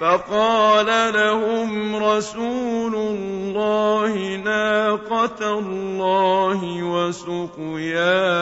فَقَالَ لَهُمْ رَسُولُ اللَّهِ نَاقَةَ اللَّهِ وَسُقْيَاهَا.